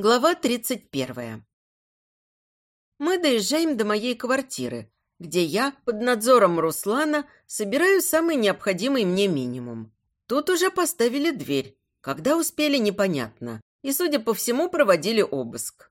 Глава 31. Мы доезжаем до моей квартиры, где я под надзором Руслана собираю самый необходимый мне минимум. Тут уже поставили дверь. Когда успели, непонятно. И, судя по всему, проводили обыск.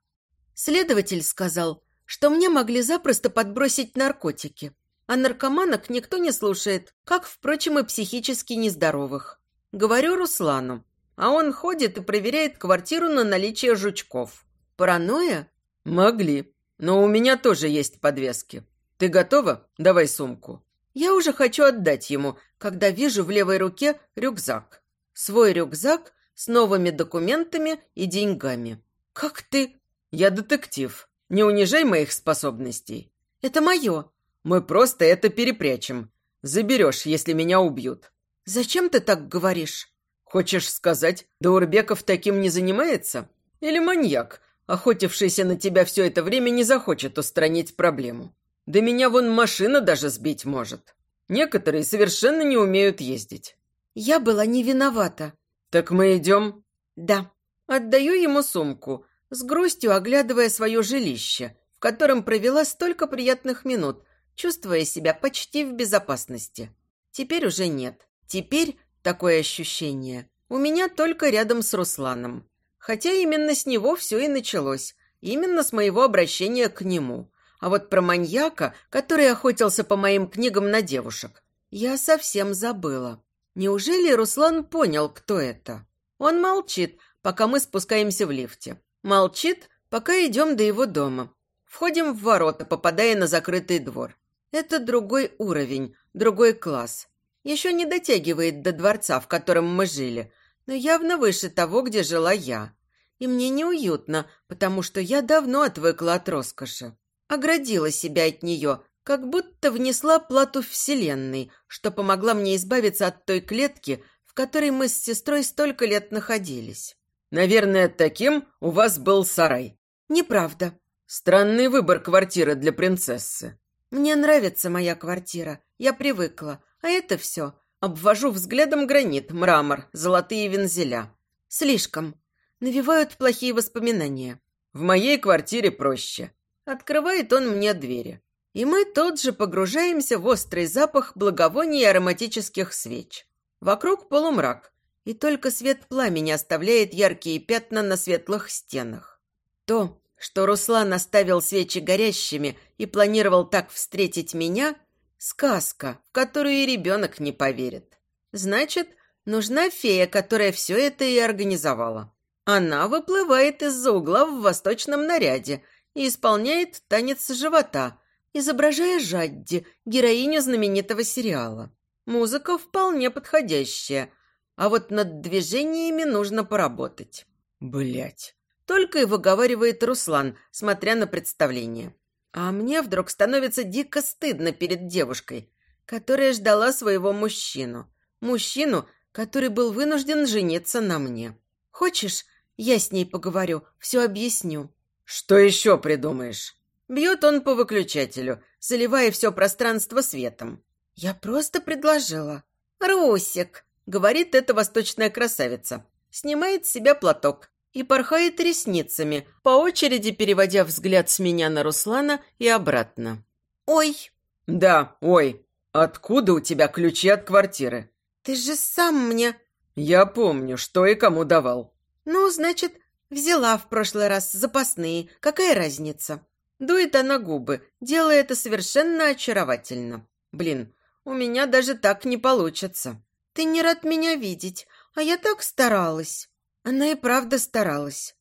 Следователь сказал, что мне могли запросто подбросить наркотики. А наркоманок никто не слушает, как, впрочем, и психически нездоровых. Говорю Руслану, а он ходит и проверяет квартиру на наличие жучков. Паранойя? Могли. Но у меня тоже есть подвески. Ты готова? Давай сумку. Я уже хочу отдать ему, когда вижу в левой руке рюкзак. Свой рюкзак с новыми документами и деньгами. Как ты? Я детектив. Не унижай моих способностей. Это мое. Мы просто это перепрячем. Заберешь, если меня убьют. Зачем ты так говоришь? Хочешь сказать, Даурбеков таким не занимается? Или маньяк, охотившийся на тебя все это время, не захочет устранить проблему? Да меня вон машина даже сбить может. Некоторые совершенно не умеют ездить. Я была не виновата. Так мы идем? Да. Отдаю ему сумку, с грустью оглядывая свое жилище, в котором провела столько приятных минут, чувствуя себя почти в безопасности. Теперь уже нет. Теперь Такое ощущение. У меня только рядом с Русланом. Хотя именно с него все и началось. Именно с моего обращения к нему. А вот про маньяка, который охотился по моим книгам на девушек, я совсем забыла. Неужели Руслан понял, кто это? Он молчит, пока мы спускаемся в лифте. Молчит, пока идем до его дома. Входим в ворота, попадая на закрытый двор. Это другой уровень, другой класс. Еще не дотягивает до дворца, в котором мы жили, но явно выше того, где жила я. И мне неуютно, потому что я давно отвыкла от роскоши. Оградила себя от нее, как будто внесла плату Вселенной, что помогла мне избавиться от той клетки, в которой мы с сестрой столько лет находились. «Наверное, таким у вас был сарай». «Неправда». «Странный выбор квартиры для принцессы». «Мне нравится моя квартира. Я привыкла. А это все. Обвожу взглядом гранит, мрамор, золотые вензеля. Слишком. Навевают плохие воспоминания. В моей квартире проще. Открывает он мне двери. И мы тут же погружаемся в острый запах благовоний и ароматических свеч. Вокруг полумрак, и только свет пламени оставляет яркие пятна на светлых стенах. То, что Руслан оставил свечи горящими и планировал так встретить меня – Сказка, в которую и ребенок не поверит. Значит, нужна фея, которая все это и организовала. Она выплывает из-за угла в восточном наряде и исполняет танец живота, изображая Жадди, героиню знаменитого сериала. Музыка вполне подходящая, а вот над движениями нужно поработать. Блять. Только и выговаривает Руслан, смотря на представление. А мне вдруг становится дико стыдно перед девушкой, которая ждала своего мужчину. Мужчину, который был вынужден жениться на мне. Хочешь, я с ней поговорю, все объясню. Что еще придумаешь? Бьет он по выключателю, заливая все пространство светом. Я просто предложила. «Русик», — говорит эта восточная красавица. Снимает с себя платок, и порхает ресницами, по очереди переводя взгляд с меня на Руслана и обратно. «Ой!» «Да, ой! Откуда у тебя ключи от квартиры?» «Ты же сам мне...» «Я помню, что и кому давал». «Ну, значит, взяла в прошлый раз запасные. Какая разница?» Дует она губы, делая это совершенно очаровательно. «Блин, у меня даже так не получится. Ты не рад меня видеть, а я так старалась». Она и правда старалась.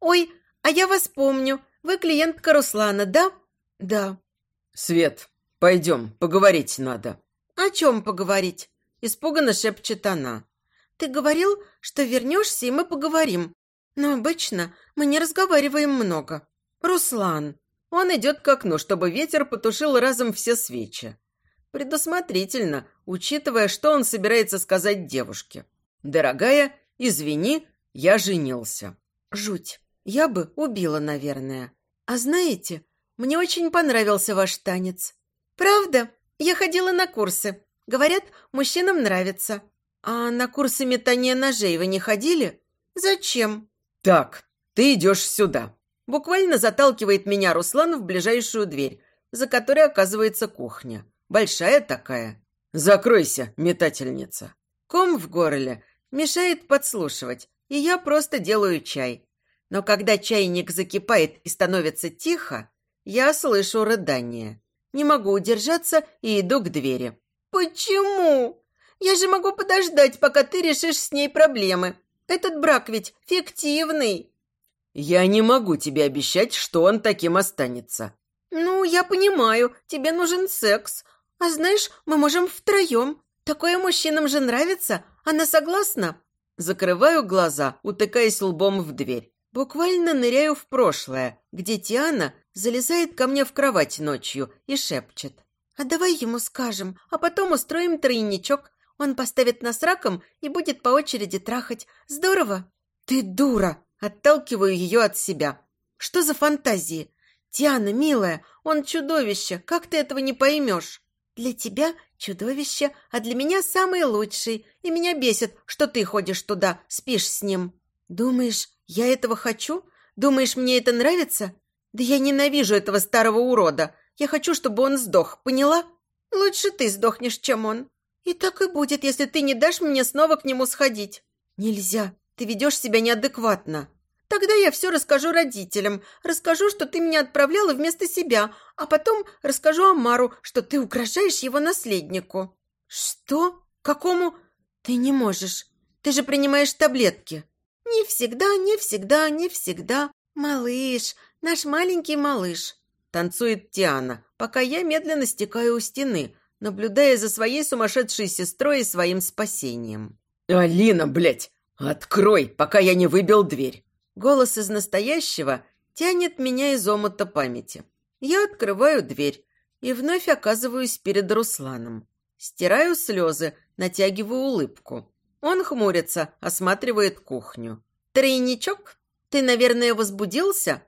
«Ой, а я вас помню. Вы клиентка Руслана, да?» «Да». «Свет, пойдем, поговорить надо». «О чем поговорить?» Испуганно шепчет она. «Ты говорил, что вернешься, и мы поговорим. Но обычно мы не разговариваем много. Руслан». Он идет к окну, чтобы ветер потушил разом все свечи. Предусмотрительно, учитывая, что он собирается сказать девушке. «Дорогая, извини, я женился. Жуть. Я бы убила, наверное. А знаете, мне очень понравился ваш танец. Правда? Я ходила на курсы. Говорят, мужчинам нравится. А на курсы метания ножей вы не ходили? Зачем? Так, ты идешь сюда». Буквально заталкивает меня Руслан в ближайшую дверь, за которой оказывается кухня. Большая такая. «Закройся, метательница». Ком в горле мешает подслушивать, и я просто делаю чай. Но когда чайник закипает и становится тихо, я слышу рыдание. Не могу удержаться и иду к двери. «Почему? Я же могу подождать, пока ты решишь с ней проблемы. Этот брак ведь фиктивный». «Я не могу тебе обещать, что он таким останется». «Ну, я понимаю, тебе нужен секс. А знаешь, мы можем втроем. Такое мужчинам же нравится. Она согласна?» Закрываю глаза, утыкаясь лбом в дверь. Буквально ныряю в прошлое, где Тиана залезает ко мне в кровать ночью и шепчет. «А давай ему скажем, а потом устроим тройничок. Он поставит нас раком и будет по очереди трахать. Здорово!» «Ты дура!» Отталкиваю ее от себя. «Что за фантазии? Тиана, милая, он чудовище. Как ты этого не поймешь?» «Для тебя чудовище, а для меня самый лучший. И меня бесит, что ты ходишь туда, спишь с ним». «Думаешь, я этого хочу? Думаешь, мне это нравится? Да я ненавижу этого старого урода. Я хочу, чтобы он сдох, поняла? Лучше ты сдохнешь, чем он. И так и будет, если ты не дашь мне снова к нему сходить». «Нельзя. Ты ведешь себя неадекватно». Тогда я все расскажу родителям. Расскажу, что ты меня отправляла вместо себя, а потом расскажу Амару, что ты угрожаешь его наследнику». «Что? Какому?» «Ты не можешь. Ты же принимаешь таблетки». «Не всегда, не всегда, не всегда. Малыш, наш маленький малыш». Танцует Тиана, пока я медленно стекаю у стены, наблюдая за своей сумасшедшей сестрой и своим спасением. «Алина, блядь, открой, пока я не выбил дверь!» Голос из настоящего тянет меня из омута памяти. Я открываю дверь и вновь оказываюсь перед Русланом. Стираю слезы, натягиваю улыбку. Он хмурится, осматривает кухню. «Тройничок? Ты, наверное, возбудился?»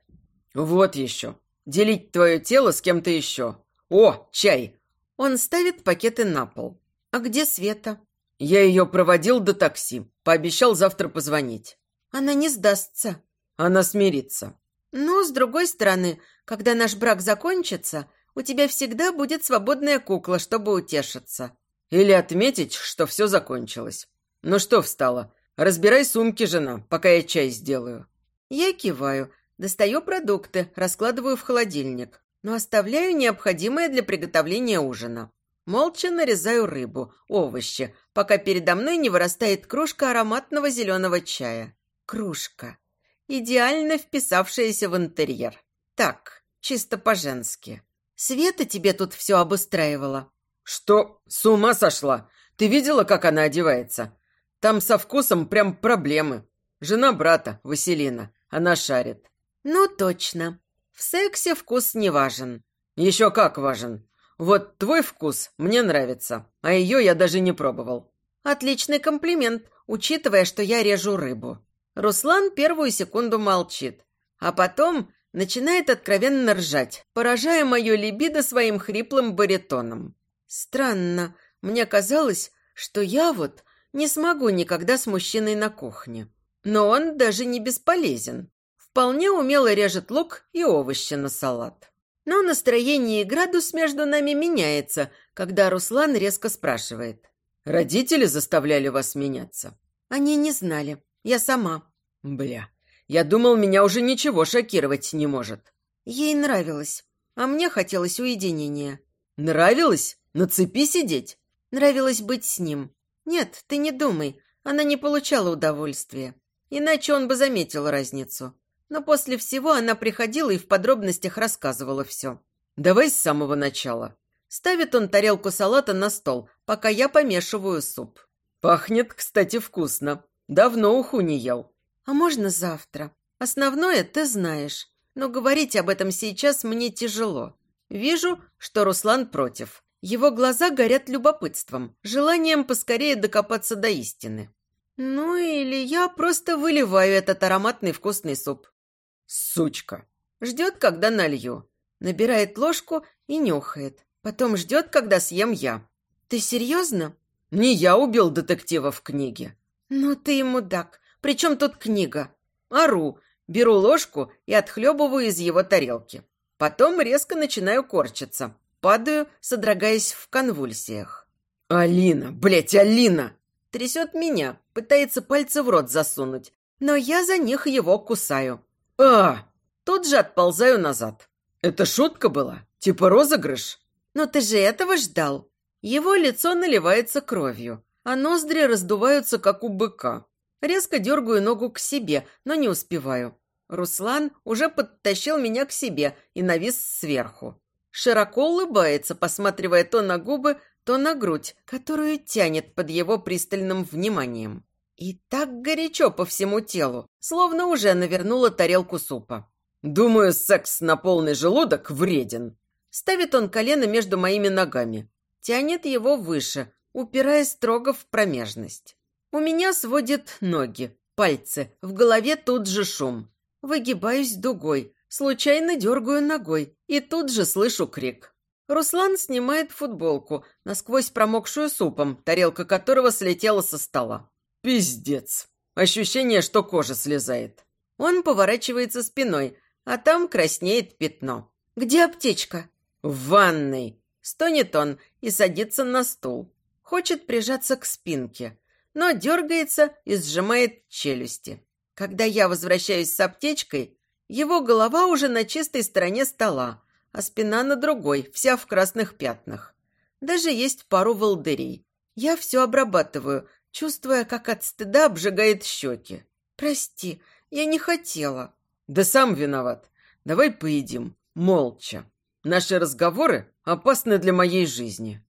«Вот еще. Делить твое тело с кем-то еще. О, чай!» Он ставит пакеты на пол. «А где Света?» «Я ее проводил до такси. Пообещал завтра позвонить». Она не сдастся. Она смирится. Но, с другой стороны, когда наш брак закончится, у тебя всегда будет свободная кукла, чтобы утешиться. Или отметить, что все закончилось. Ну что встала? Разбирай сумки, жена, пока я чай сделаю. Я киваю, достаю продукты, раскладываю в холодильник, но оставляю необходимое для приготовления ужина. Молча нарезаю рыбу, овощи, пока передо мной не вырастает кружка ароматного зеленого чая. Кружка. Идеально вписавшаяся в интерьер. Так, чисто по-женски. Света тебе тут все обустраивала. Что? С ума сошла? Ты видела, как она одевается? Там со вкусом прям проблемы. Жена брата, Василина. Она шарит. Ну, точно. В сексе вкус не важен. Еще как важен. Вот твой вкус мне нравится, а ее я даже не пробовал. Отличный комплимент, учитывая, что я режу рыбу. Руслан первую секунду молчит, а потом начинает откровенно ржать, поражая мою либидо своим хриплым баритоном. Странно, мне казалось, что я вот не смогу никогда с мужчиной на кухне. Но он даже не бесполезен. Вполне умело режет лук и овощи на салат. Но настроение и градус между нами меняется, когда Руслан резко спрашивает. «Родители заставляли вас меняться?» Они не знали. Я сама. Бля, я думал, меня уже ничего шокировать не может. Ей нравилось, а мне хотелось уединения. Нравилось? На цепи сидеть? Нравилось быть с ним. Нет, ты не думай, она не получала удовольствия. Иначе он бы заметил разницу. Но после всего она приходила и в подробностях рассказывала все. Давай с самого начала. Ставит он тарелку салата на стол, пока я помешиваю суп. Пахнет, кстати, вкусно. Давно уху не ел. А можно завтра? Основное ты знаешь. Но говорить об этом сейчас мне тяжело. Вижу, что Руслан против. Его глаза горят любопытством, желанием поскорее докопаться до истины. Ну или я просто выливаю этот ароматный вкусный суп. Сучка. Ждет, когда налью. Набирает ложку и нюхает. Потом ждет, когда съем я. Ты серьезно? Не я убил детектива в книге. «Ну ты и мудак. Причем тут книга?» «Ору. Беру ложку и отхлебываю из его тарелки. Потом резко начинаю корчиться. Падаю, содрогаясь в конвульсиях. «Алина, блядь, Алина!» Трясет меня, пытается пальцы в рот засунуть, но я за них его кусаю. «А!» Тут же отползаю назад. «Это шутка была? Типа розыгрыш?» «Но ты же этого ждал!» Его лицо наливается кровью, а ноздри раздуваются, как у быка. Резко дергаю ногу к себе, но не успеваю. Руслан уже подтащил меня к себе и навис сверху. Широко улыбается, посматривая то на губы, то на грудь, которую тянет под его пристальным вниманием. И так горячо по всему телу, словно уже навернула тарелку супа. «Думаю, секс на полный желудок вреден». Ставит он колено между моими ногами. Тянет его выше, упираясь строго в промежность. У меня сводит ноги, пальцы, в голове тут же шум. Выгибаюсь дугой, случайно дергаю ногой и тут же слышу крик. Руслан снимает футболку, насквозь промокшую супом, тарелка которого слетела со стола. Пиздец. Ощущение, что кожа слезает. Он поворачивается спиной, а там краснеет пятно. «Где аптечка?» «В ванной!» Стонет он и садится на стул. Хочет прижаться к спинке, но дергается и сжимает челюсти. Когда я возвращаюсь с аптечкой, его голова уже на чистой стороне стола, а спина на другой, вся в красных пятнах. Даже есть пару волдырей. Я все обрабатываю, чувствуя, как от стыда обжигает щеки. «Прости, я не хотела». «Да сам виноват. Давай поедим. Молча. Наши разговоры опасны для моей жизни».